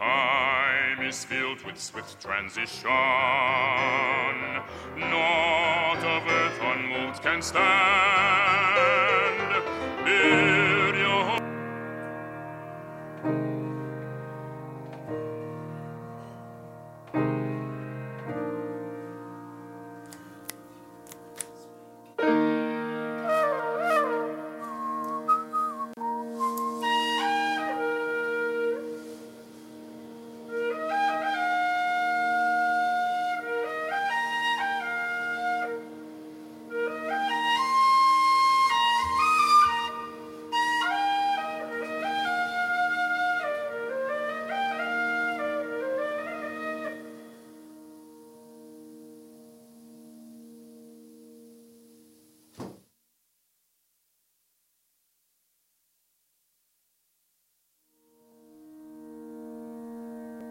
Time is filled with swift transition. Naught of earth unmoved can stand.